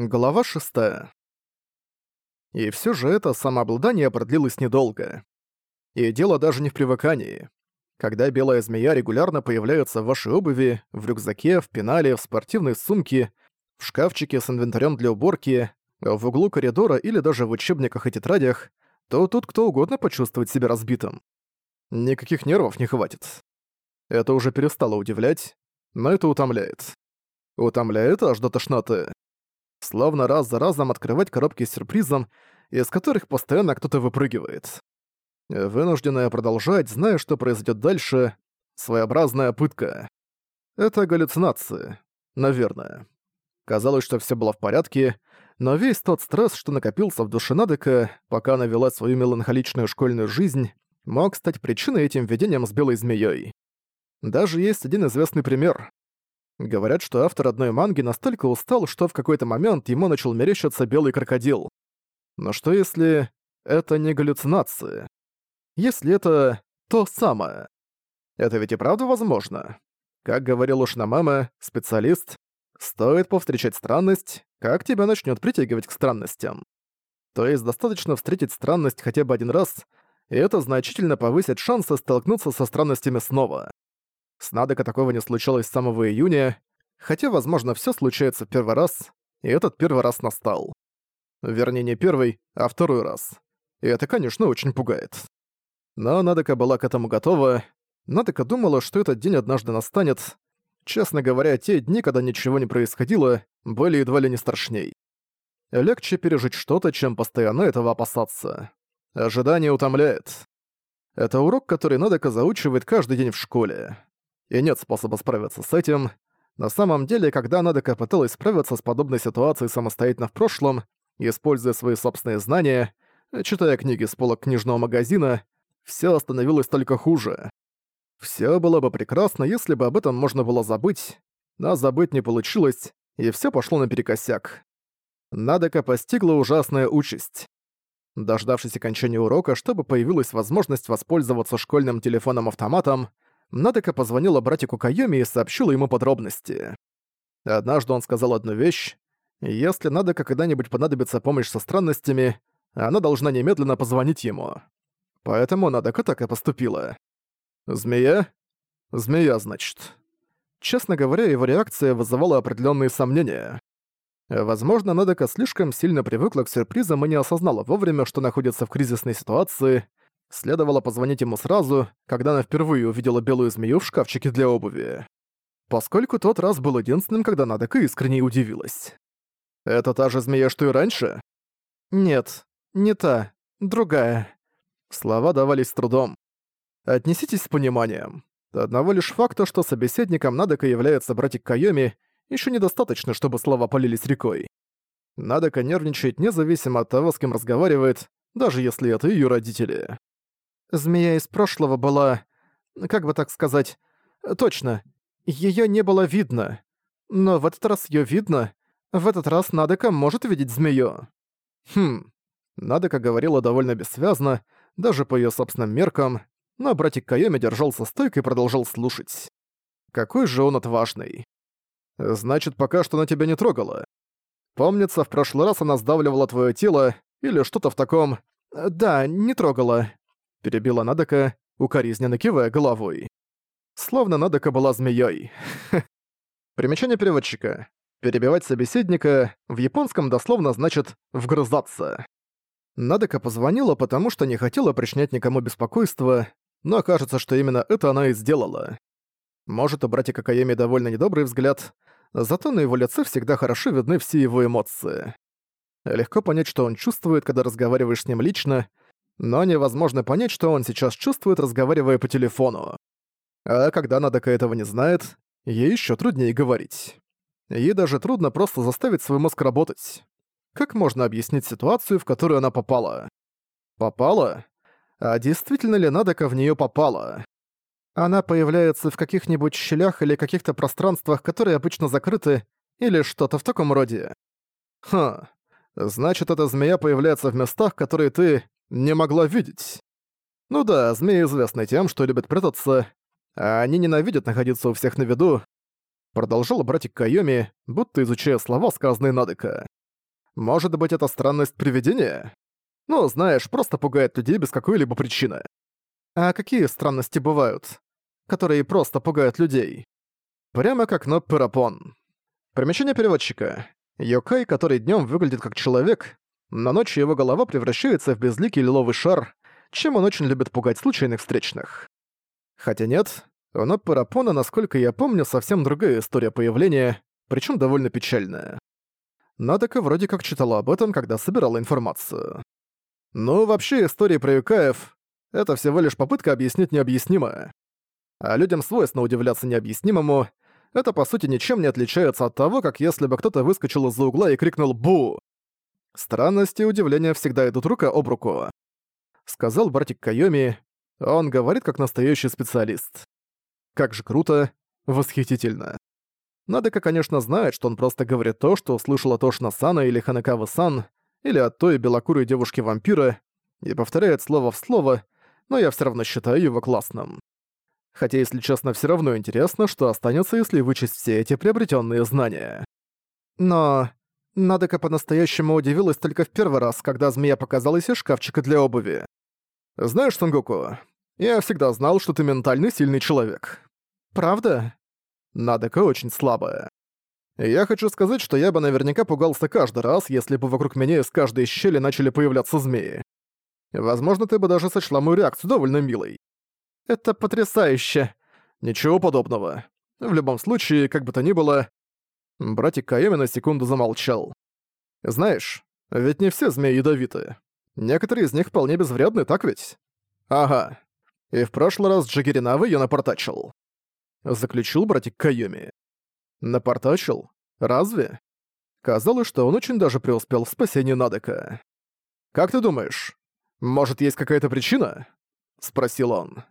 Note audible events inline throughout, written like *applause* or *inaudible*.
Глава 6. И все же это самообладание продлилось недолго. И дело даже не в привыкании. Когда белая змея регулярно появляется в вашей обуви, в рюкзаке, в пенале, в спортивной сумке, в шкафчике с инвентарем для уборки, в углу коридора или даже в учебниках и тетрадях, то тут кто угодно почувствует себя разбитым. Никаких нервов не хватит. Это уже перестало удивлять, но это утомляет. Утомляет аж до тошноты. Словно раз за разом открывать коробки с сюрпризом, из которых постоянно кто-то выпрыгивает. Вынужденная продолжать, зная, что произойдет дальше, своеобразная пытка. Это галлюцинации. Наверное. Казалось, что все было в порядке, но весь тот стресс, что накопился в душе Надека, пока она вела свою меланхоличную школьную жизнь, мог стать причиной этим видением с белой змеей. Даже есть один известный пример. Говорят, что автор одной манги настолько устал, что в какой-то момент ему начал мерещиться белый крокодил. Но что если это не галлюцинации? Если это то самое? Это ведь и правда возможно. Как говорил уж на мама, специалист, стоит повстречать странность, как тебя начнет притягивать к странностям. То есть достаточно встретить странность хотя бы один раз, и это значительно повысит шансы столкнуться со странностями снова. С Надека такого не случалось с самого июня, хотя, возможно, все случается первый раз, и этот первый раз настал. Вернее, не первый, а второй раз. И это, конечно, очень пугает. Но Надека была к этому готова. Надека думала, что этот день однажды настанет. Честно говоря, те дни, когда ничего не происходило, были едва ли не страшней. Легче пережить что-то, чем постоянно этого опасаться. Ожидание утомляет. Это урок, который Надека заучивает каждый день в школе и нет способа справиться с этим. На самом деле, когда Надека пыталась справиться с подобной ситуацией самостоятельно в прошлом, используя свои собственные знания, читая книги с полок книжного магазина, все становилось только хуже. Все было бы прекрасно, если бы об этом можно было забыть, но забыть не получилось, и все пошло наперекосяк. Надека постигла ужасная участь. Дождавшись окончания урока, чтобы появилась возможность воспользоваться школьным телефоном-автоматом, Надека позвонила братику Кайоми и сообщила ему подробности. Однажды он сказал одну вещь. Если Надека когда-нибудь понадобится помощь со странностями, она должна немедленно позвонить ему. Поэтому Надека так и поступила. «Змея?» «Змея, значит». Честно говоря, его реакция вызывала определенные сомнения. Возможно, Надека слишком сильно привыкла к сюрпризам и не осознала вовремя, что находится в кризисной ситуации, Следовало позвонить ему сразу, когда она впервые увидела белую змею в шкафчике для обуви. Поскольку тот раз был единственным, когда Надека искренне удивилась. «Это та же змея, что и раньше?» «Нет, не та, другая». Слова давались с трудом. «Отнеситесь с пониманием. Одного лишь факта, что собеседником Надека является братик Кайоми, еще недостаточно, чтобы слова полились рекой. Надека нервничает независимо от того, с кем разговаривает, даже если это ее родители. Змея из прошлого была... Как бы так сказать... Точно. Её не было видно. Но в этот раз её видно. В этот раз Надека может видеть змею. Хм. Надека говорила довольно бессвязно, даже по её собственным меркам, но братик Кайоми держался стойко и продолжал слушать. Какой же он отважный. Значит, пока что она тебя не трогала. Помнится, в прошлый раз она сдавливала твоё тело, или что-то в таком... Да, не трогала перебила Надека, укоризненно кивая головой. Словно Надека была змеей. *laughs* Примечание переводчика. Перебивать собеседника в японском дословно значит «вгрызаться». Надека позвонила, потому что не хотела причинять никому беспокойство, но кажется, что именно это она и сделала. Может, у братика Каеми довольно недобрый взгляд, зато на его лице всегда хорошо видны все его эмоции. Легко понять, что он чувствует, когда разговариваешь с ним лично, но невозможно понять, что он сейчас чувствует, разговаривая по телефону. А когда Надека этого не знает, ей еще труднее говорить. Ей даже трудно просто заставить свой мозг работать. Как можно объяснить ситуацию, в которую она попала? Попала? А действительно ли Надека в нее попала? Она появляется в каких-нибудь щелях или каких-то пространствах, которые обычно закрыты, или что-то в таком роде. Хм. Значит, эта змея появляется в местах, которые ты не могла видеть. Ну да, змеи известны тем, что любят прятаться, а они ненавидят находиться у всех на виду. Продолжал братик Кайоми, будто изучая слова, сказанные Надека. Может быть, это странность привидения? Ну, знаешь, просто пугает людей без какой-либо причины. А какие странности бывают, которые просто пугают людей? Прямо как Нопперапон. Примечание переводчика. Йокай, который днем выглядит как человек, на ночью его голова превращается в безликий лиловый шар, чем он очень любит пугать случайных встречных. Хотя нет, у Нопперапона, насколько я помню, совсем другая история появления, причем довольно печальная. Надека вроде как читала об этом, когда собирала информацию. Ну, вообще, истории про Юкаев — это всего лишь попытка объяснить необъяснимое. А людям свойственно удивляться необъяснимому. Это, по сути, ничем не отличается от того, как если бы кто-то выскочил из-за угла и крикнул «Бу!». Странности и удивления всегда идут рука об руку. Сказал братик Кайоми. Он говорит как настоящий специалист. Как же круто, восхитительно. Надека, конечно, знает, что он просто говорит то, что услышал от Ошна-сана или Ханакавы-сан, или от той белокурой девушки-вампира, и повторяет слово в слово, но я все равно считаю его классным. Хотя, если честно, все равно интересно, что останется, если вычесть все эти приобретенные знания. Но Надека по-настоящему удивилась только в первый раз, когда змея показалась из шкафчика для обуви. «Знаешь, Сангоку, я всегда знал, что ты ментально сильный человек». «Правда?» Надека очень слабая. Я хочу сказать, что я бы наверняка пугался каждый раз, если бы вокруг меня из каждой щели начали появляться змеи. Возможно, ты бы даже сочла мою реакцию довольно милой. Это потрясающе. Ничего подобного. В любом случае, как бы то ни было... Братик Кайоми на секунду замолчал. Знаешь, ведь не все змеи ядовиты. Некоторые из них вполне безвредны, так ведь? Ага. И в прошлый раз Джигеринавы её напортачил. Заключил братик Кайоми. Напортачил? Разве? Казалось, что он очень даже преуспел в спасении Надека. «Как ты думаешь, может, есть какая-то причина?» — спросил он.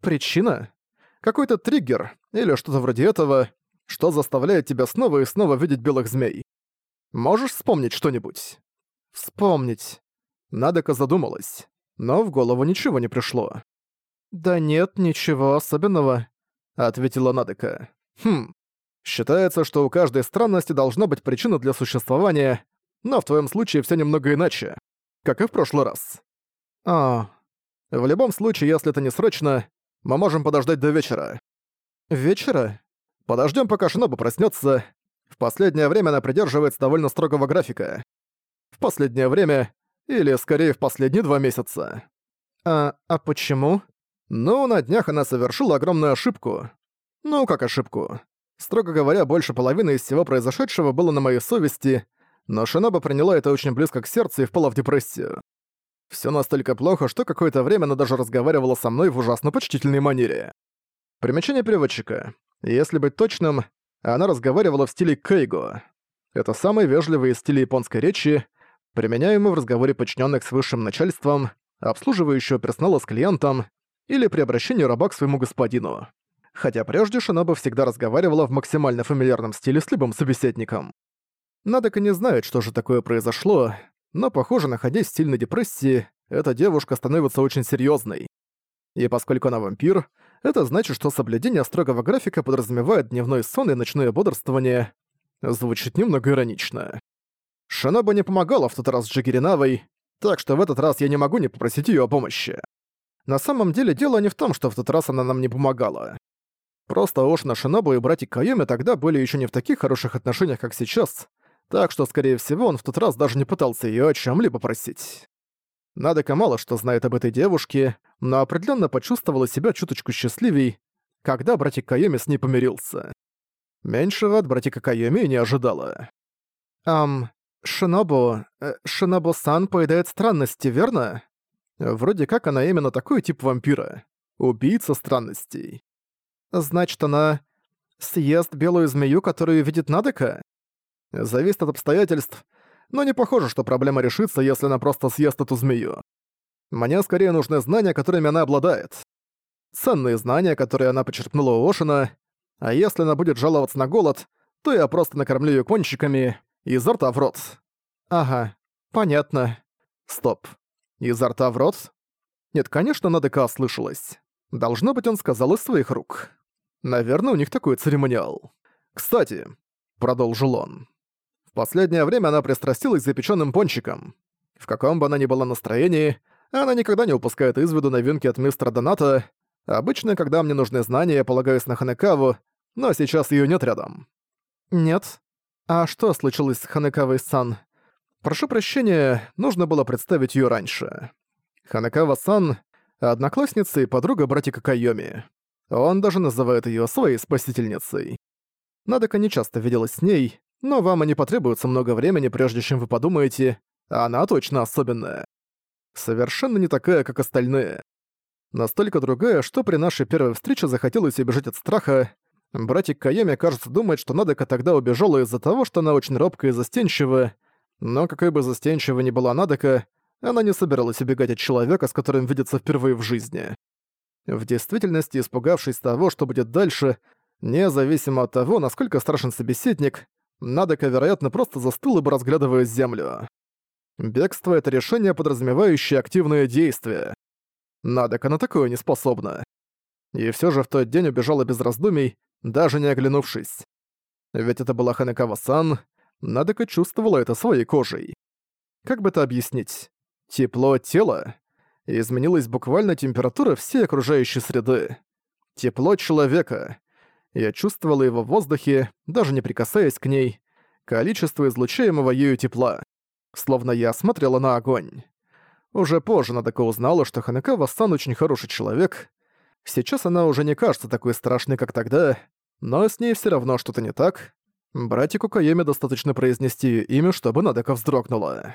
«Причина? Какой-то триггер или что-то вроде этого, что заставляет тебя снова и снова видеть белых змей. Можешь вспомнить что-нибудь?» «Вспомнить». Надека задумалась, но в голову ничего не пришло. «Да нет, ничего особенного», — ответила Надека. «Хм, Считается, что у каждой странности должна быть причина для существования, но в твоем случае все немного иначе, как и в прошлый раз. А, в любом случае, если это не срочно, мы можем подождать до вечера. Вечера? Подождем, пока Шиноба проснется. В последнее время она придерживается довольно строгого графика. В последнее время, или скорее в последние два месяца. А, а почему? Ну, на днях она совершила огромную ошибку. Ну, как ошибку? Строго говоря, больше половины из всего произошедшего было на моей совести, но Шиноба приняла это очень близко к сердцу и впала в депрессию. Всё настолько плохо, что какое-то время она даже разговаривала со мной в ужасно почтительной манере. Примечание переводчика. Если быть точным, она разговаривала в стиле кейго. Это самый вежливый из стилей японской речи, применяемый в разговоре подчиненных с высшим начальством, обслуживающего персонала с клиентом или при обращении раба к своему господину хотя прежде Шиноба всегда разговаривала в максимально фамильярном стиле с любым собеседником. Надека не знает, что же такое произошло, но, похоже, находясь в сильной депрессии, эта девушка становится очень серьезной. И поскольку она вампир, это значит, что соблюдение строгого графика подразумевает дневной сон и ночное бодрствование. Звучит немного иронично. Шиноба не помогала в тот раз Джигиринавой, так что в этот раз я не могу не попросить ее о помощи. На самом деле дело не в том, что в тот раз она нам не помогала. Просто Ошна Шинобу и братик Кайоми тогда были еще не в таких хороших отношениях, как сейчас, так что, скорее всего, он в тот раз даже не пытался ее о чем либо просить. Надека мало что знает об этой девушке, но определенно почувствовала себя чуточку счастливей, когда братик Кайоми с ней помирился. Меньшего от братика Кайоми не ожидала. «Ам, Шинобу... Э, Шинобу-сан поедает странности, верно?» Вроде как она именно такой тип вампира. Убийца странностей. Значит, она съест белую змею, которую видит Надека? Зависит от обстоятельств, но не похоже, что проблема решится, если она просто съест эту змею. Мне скорее нужны знания, которыми она обладает. Ценные знания, которые она почерпнула у Ошина, а если она будет жаловаться на голод, то я просто накормлю её кончиками изо рта в рот. Ага, понятно. Стоп. Изо рта в рот? Нет, конечно, Надека ослышалась. Должно быть, он сказал из своих рук. Наверное, у них такой церемониал. «Кстати», — продолжил он, — «в последнее время она пристрастилась к запечённым пончикам. В каком бы она ни была настроении, она никогда не упускает из виду новинки от мистера Доната. Обычно, когда мне нужны знания, я полагаюсь на Ханекаву, но сейчас её нет рядом. Нет. А что случилось с Ханекавой-сан? Прошу прощения, нужно было представить её раньше. Ханекава-сан — одноклассница и подруга братика Кайоми. Он даже называет её своей спасительницей. Надека не часто виделась с ней, но вам и не потребуется много времени, прежде чем вы подумаете, она точно особенная. Совершенно не такая, как остальные. Настолько другая, что при нашей первой встрече захотелось убежать от страха. Братик Кайоми, кажется, думает, что Надека тогда убежала из-за того, что она очень робкая и застенчива, но какой бы застенчива ни была Надека, она не собиралась убегать от человека, с которым видится впервые в жизни. В действительности, испугавшись того, что будет дальше, независимо от того, насколько страшен собеседник, Надека, вероятно, просто застыла бы, разглядывая землю. Бегство — это решение, подразумевающее активное действие. Надека на такое не способна. И все же в тот день убежала без раздумий, даже не оглянувшись. Ведь это была Ханекава-сан, Надека чувствовала это своей кожей. Как бы это объяснить? Тепло тела? Изменилась буквально температура всей окружающей среды. Тепло человека. Я чувствовала его в воздухе, даже не прикасаясь к ней. Количество излучаемого ею тепла. Словно я смотрела на огонь. Уже позже Надека узнала, что Ханекава-сан очень хороший человек. Сейчас она уже не кажется такой страшной, как тогда, но с ней все равно что-то не так. Братику Каеме достаточно произнести имя, чтобы Надека вздрогнула.